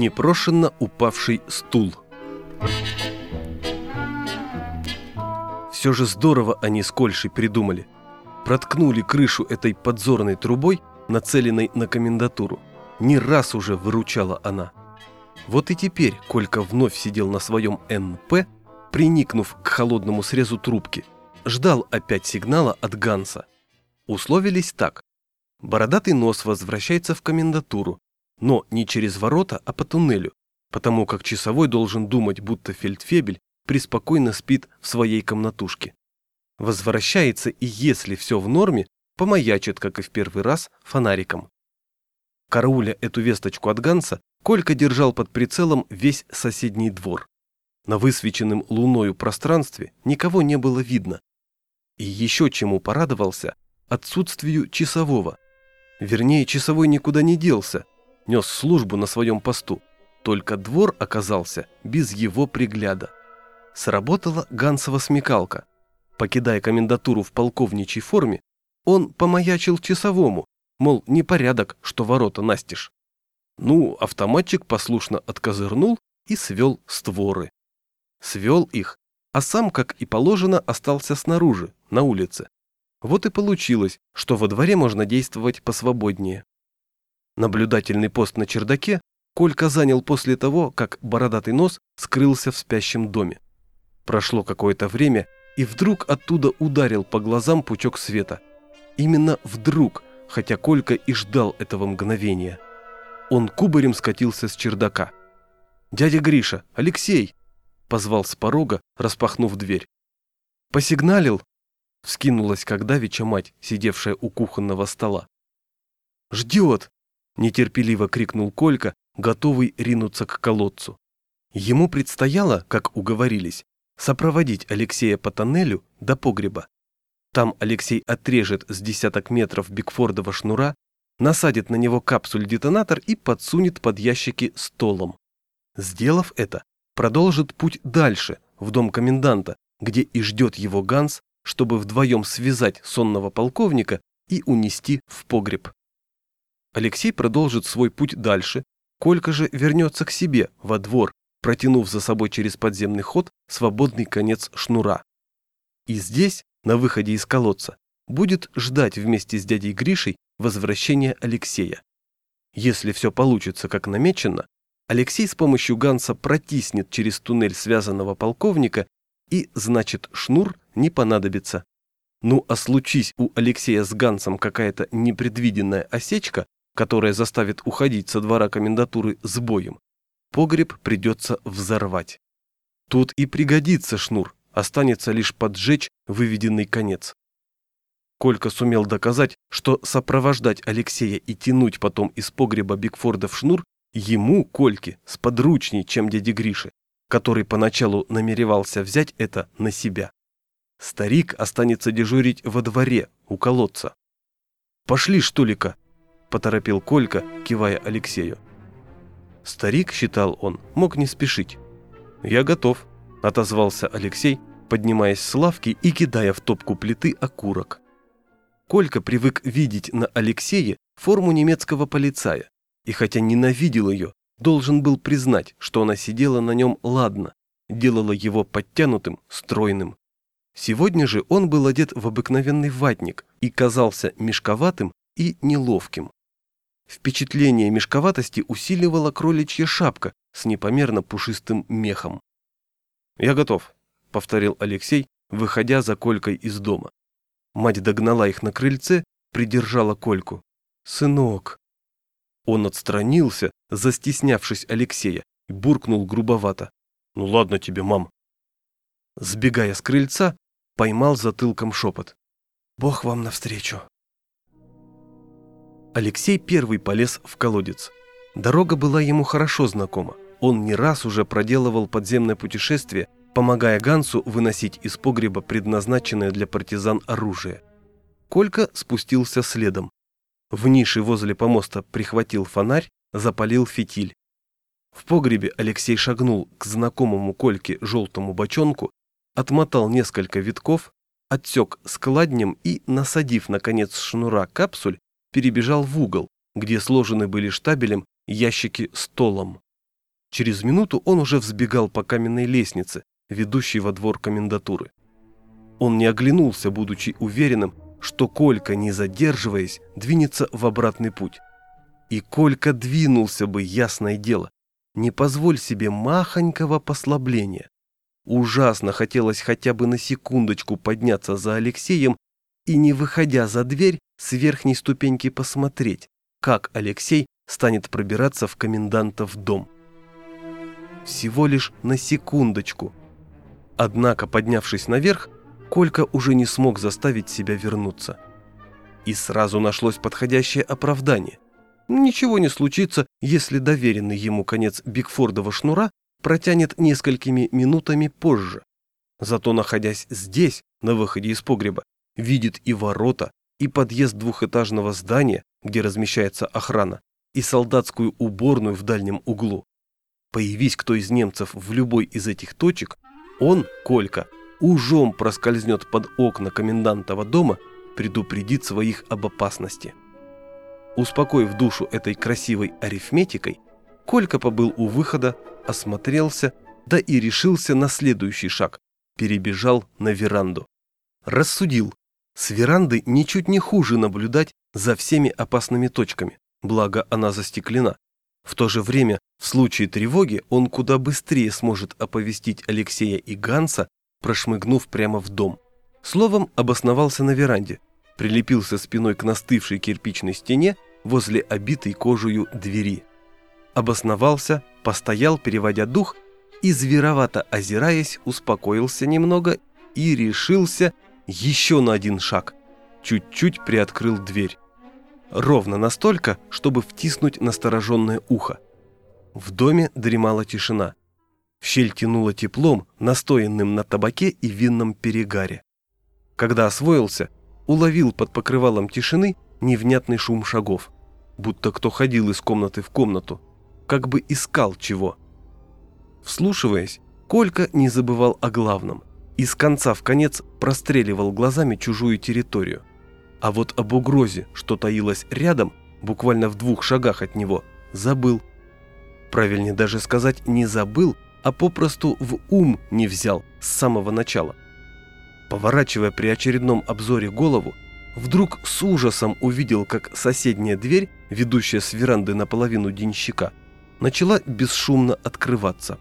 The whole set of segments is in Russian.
Непрошенно упавший стул. Все же здорово они с Кольшей придумали. Проткнули крышу этой подзорной трубой, нацеленной на комендатуру. Не раз уже выручала она. Вот и теперь Колька вновь сидел на своем НП, приникнув к холодному срезу трубки. Ждал опять сигнала от Ганса. Условились так. Бородатый нос возвращается в комендатуру, но не через ворота, а по туннелю, потому как часовой должен думать, будто фельдфебель преспокойно спит в своей комнатушке. Возвращается и если все в норме, помаячит, как и в первый раз, фонариком. Карауля эту весточку от Ганса, Колька держал под прицелом весь соседний двор. На высвеченном луною пространстве никого не было видно. И еще чему порадовался – отсутствию часового. Вернее, часовой никуда не делся, нес службу на своем посту, только двор оказался без его пригляда. Сработала Гансова смекалка. Покидая комендатуру в полковничьей форме, он помаячил часовому, мол, непорядок, что ворота настежь. Ну, автоматчик послушно откозырнул и свел створы. Свел их, а сам, как и положено, остался снаружи, на улице. Вот и получилось, что во дворе можно действовать посвободнее. Наблюдательный пост на чердаке Колька занял после того, как бородатый нос скрылся в спящем доме. Прошло какое-то время, и вдруг оттуда ударил по глазам пучок света. Именно вдруг, хотя Колька и ждал этого мгновения. Он кубарем скатился с чердака. «Дядя Гриша! Алексей!» Позвал с порога, распахнув дверь. «Посигналил?» Вскинулась как давеча мать, сидевшая у кухонного стола. «Ждет!» – нетерпеливо крикнул Колька, готовый ринуться к колодцу. Ему предстояло, как уговорились, сопроводить Алексея по тоннелю до погреба. Там Алексей отрежет с десяток метров Бигфордова шнура, насадит на него капсуль-детонатор и подсунет под ящики столом. Сделав это, продолжит путь дальше, в дом коменданта, где и ждет его Ганс, чтобы вдвоем связать сонного полковника и унести в погреб. Алексей продолжит свой путь дальше, Колька же вернется к себе, во двор, протянув за собой через подземный ход свободный конец шнура. И здесь, на выходе из колодца, будет ждать вместе с дядей Гришей возвращения Алексея. Если все получится как намечено, Алексей с помощью Ганса протиснет через туннель связанного полковника и, значит, шнур не понадобится. Ну а случись у Алексея с Гансом какая-то непредвиденная осечка, которая заставит уходить со двора комендатуры с боем, погреб придется взорвать. Тут и пригодится шнур, останется лишь поджечь выведенный конец. Колька сумел доказать, что сопровождать Алексея и тянуть потом из погреба Бигфорда в шнур ему, Кольке, сподручней, чем дяде Грише, который поначалу намеревался взять это на себя. Старик останется дежурить во дворе, у колодца. «Пошли, что ли-ка!» – поторопил Колька, кивая Алексею. Старик, считал он, мог не спешить. «Я готов», – отозвался Алексей, поднимаясь с лавки и кидая в топку плиты окурок. Колька привык видеть на Алексее форму немецкого полицая, и хотя ненавидел ее, должен был признать, что она сидела на нем ладно, делала его подтянутым, стройным. Сегодня же он был одет в обыкновенный ватник и казался мешковатым и неловким. Впечатление мешковатости усиливала кроличья шапка с непомерно пушистым мехом. «Я готов», — повторил Алексей, выходя за Колькой из дома. Мать догнала их на крыльце, придержала Кольку. «Сынок!» Он отстранился, застеснявшись Алексея, и буркнул грубовато. «Ну ладно тебе, мам!» Сбегая с крыльца, поймал затылком шепот. «Бог вам навстречу!» Алексей первый полез в колодец. Дорога была ему хорошо знакома. Он не раз уже проделывал подземное путешествие – помогая Гансу выносить из погреба предназначенное для партизан оружие. Колька спустился следом. В нише возле помоста прихватил фонарь, запалил фитиль. В погребе Алексей шагнул к знакомому Кольке желтому бочонку, отмотал несколько витков, отсек складнем и, насадив на конец шнура капсуль, перебежал в угол, где сложены были штабелем ящики столом. Через минуту он уже взбегал по каменной лестнице, ведущей во двор комендатуры. Он не оглянулся, будучи уверенным, что Колька, не задерживаясь, двинется в обратный путь. И Колька двинулся бы, ясное дело. Не позволь себе махонького послабления. Ужасно хотелось хотя бы на секундочку подняться за Алексеем и, не выходя за дверь, с верхней ступеньки посмотреть, как Алексей станет пробираться в комендантов дом. Всего лишь на секундочку. Однако, поднявшись наверх, Колька уже не смог заставить себя вернуться. И сразу нашлось подходящее оправдание. Ничего не случится, если доверенный ему конец Бигфордова шнура протянет несколькими минутами позже. Зато, находясь здесь, на выходе из погреба, видит и ворота, и подъезд двухэтажного здания, где размещается охрана, и солдатскую уборную в дальнем углу. Появись кто из немцев в любой из этих точек, он, Колька, ужом проскользнет под окна комендантова дома, предупредит своих об опасности. Успокоив душу этой красивой арифметикой, Колька побыл у выхода, осмотрелся, да и решился на следующий шаг, перебежал на веранду. Рассудил, с веранды ничуть не хуже наблюдать за всеми опасными точками, благо она застеклена. В то же время, в случае тревоги, он куда быстрее сможет оповестить Алексея и Ганса, прошмыгнув прямо в дом. Словом, обосновался на веранде, прилепился спиной к настывшей кирпичной стене возле обитой кожую двери. Обосновался, постоял, переводя дух, и, зверовато озираясь, успокоился немного и решился еще на один шаг. Чуть-чуть приоткрыл дверь. Ровно настолько, чтобы втиснуть настороженное ухо. В доме дремала тишина. В щель тянуло теплом, настоянным на табаке и винном перегаре. Когда освоился, уловил под покрывалом тишины невнятный шум шагов, будто кто ходил из комнаты в комнату, как бы искал чего. Вслушиваясь, Колька не забывал о главном из конца в конец простреливал глазами чужую территорию. А вот об угрозе, что таилось рядом, буквально в двух шагах от него, забыл. Правильнее даже сказать не забыл, а попросту в ум не взял с самого начала. Поворачивая при очередном обзоре голову, вдруг с ужасом увидел, как соседняя дверь, ведущая с веранды наполовину денщика, начала бесшумно открываться.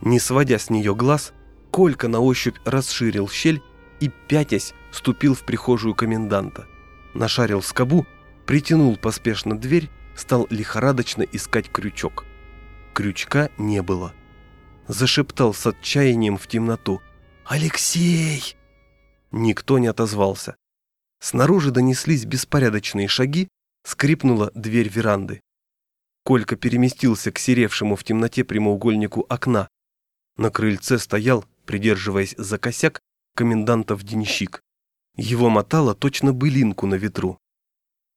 Не сводя с нее глаз, Колька на ощупь расширил щель и, пятясь, ступил в прихожую коменданта. Нашарил скобу, притянул поспешно дверь, стал лихорадочно искать крючок. Крючка не было. Зашептал с отчаянием в темноту. «Алексей!» Никто не отозвался. Снаружи донеслись беспорядочные шаги, скрипнула дверь веранды. Колька переместился к серевшему в темноте прямоугольнику окна. На крыльце стоял придерживаясь за косяк, комендантов денщик. Его мотало точно былинку на ветру.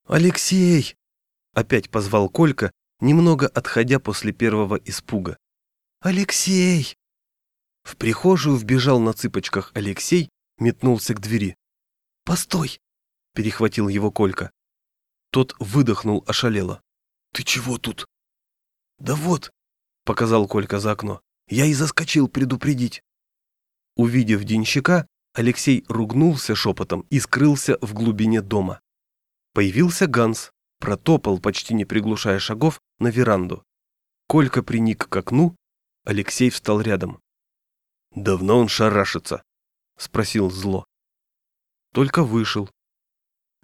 «Алексей!» – опять позвал Колька, немного отходя после первого испуга. «Алексей!» В прихожую вбежал на цыпочках Алексей, метнулся к двери. «Постой!» – перехватил его Колька. Тот выдохнул ошалело. «Ты чего тут?» «Да вот», – показал Колька за окно, – «я и заскочил предупредить». Увидев денщика, Алексей ругнулся шепотом и скрылся в глубине дома. Появился Ганс, протопал, почти не приглушая шагов, на веранду. Колька приник к окну, Алексей встал рядом. «Давно он шарашится?» – спросил зло. Только вышел.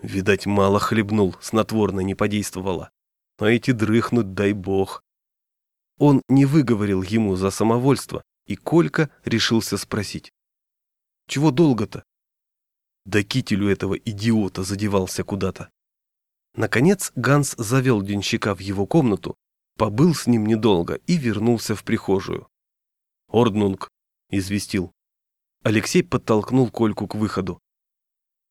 Видать, мало хлебнул, снотворно не подействовало. Но эти дрыхнут, дай бог. Он не выговорил ему за самовольство, и Колька решился спросить. «Чего долго-то?» Да кителю этого идиота задевался куда-то. Наконец Ганс завел денщика в его комнату, побыл с ним недолго и вернулся в прихожую. «Орднунг», — известил. Алексей подтолкнул Кольку к выходу.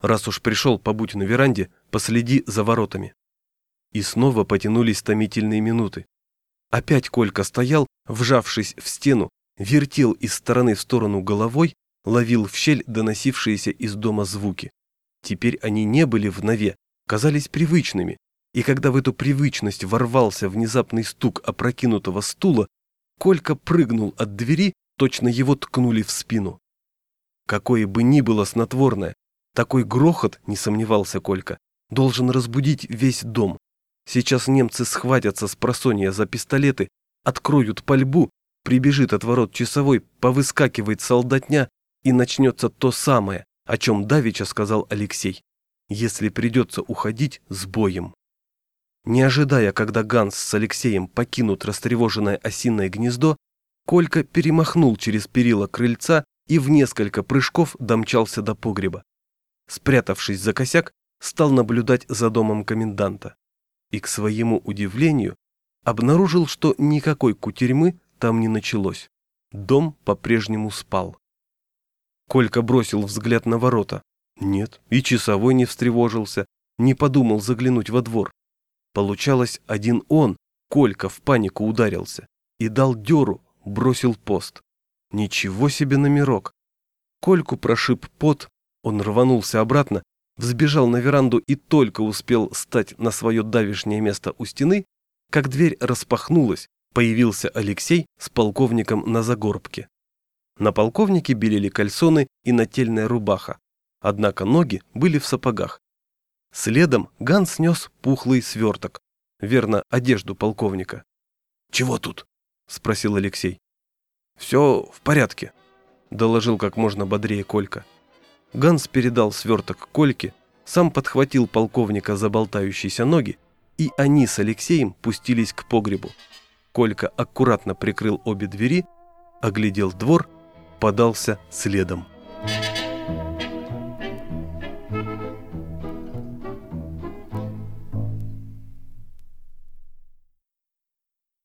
«Раз уж пришел, побудь на веранде, последи за воротами». И снова потянулись томительные минуты. Опять Колька стоял, вжавшись в стену, вертел из стороны в сторону головой, ловил в щель доносившиеся из дома звуки. Теперь они не были в нове, казались привычными, и когда в эту привычность ворвался внезапный стук опрокинутого стула, Колька прыгнул от двери, точно его ткнули в спину. Какое бы ни было снотворное, такой грохот, не сомневался Колька, должен разбудить весь дом. Сейчас немцы схватятся с просонья за пистолеты, откроют пальбу, прибежит от ворот часовой, повыскакивает солдатня, и начнется то самое, о чем Давича сказал Алексей. Если придется уходить с боем. Не ожидая, когда Ганс с Алексеем покинут растревоженное осиное гнездо, Колька перемахнул через перила крыльца и в несколько прыжков домчался до погреба. Спрятавшись за косяк, стал наблюдать за домом коменданта. И, к своему удивлению, обнаружил, что никакой кутерьмы там не началось. Дом по-прежнему спал. Колька бросил взгляд на ворота. Нет, и часовой не встревожился, не подумал заглянуть во двор. Получалось, один он, Колька, в панику ударился и дал дёру, бросил пост. Ничего себе номерок. Кольку прошиб пот, он рванулся обратно, взбежал на веранду и только успел стать на свое давишнее место у стены, как дверь распахнулась, появился Алексей с полковником на загорбке. На полковнике белели кальсоны и нательная рубаха, однако ноги были в сапогах. Следом Ганс снес пухлый сверток, верно, одежду полковника. «Чего тут?» – спросил Алексей. «Все в порядке», – доложил как можно бодрее Колька. Ганс передал сверток Кольке, сам подхватил полковника за болтающиеся ноги, и они с Алексеем пустились к погребу. Колька аккуратно прикрыл обе двери, оглядел двор, подался следом.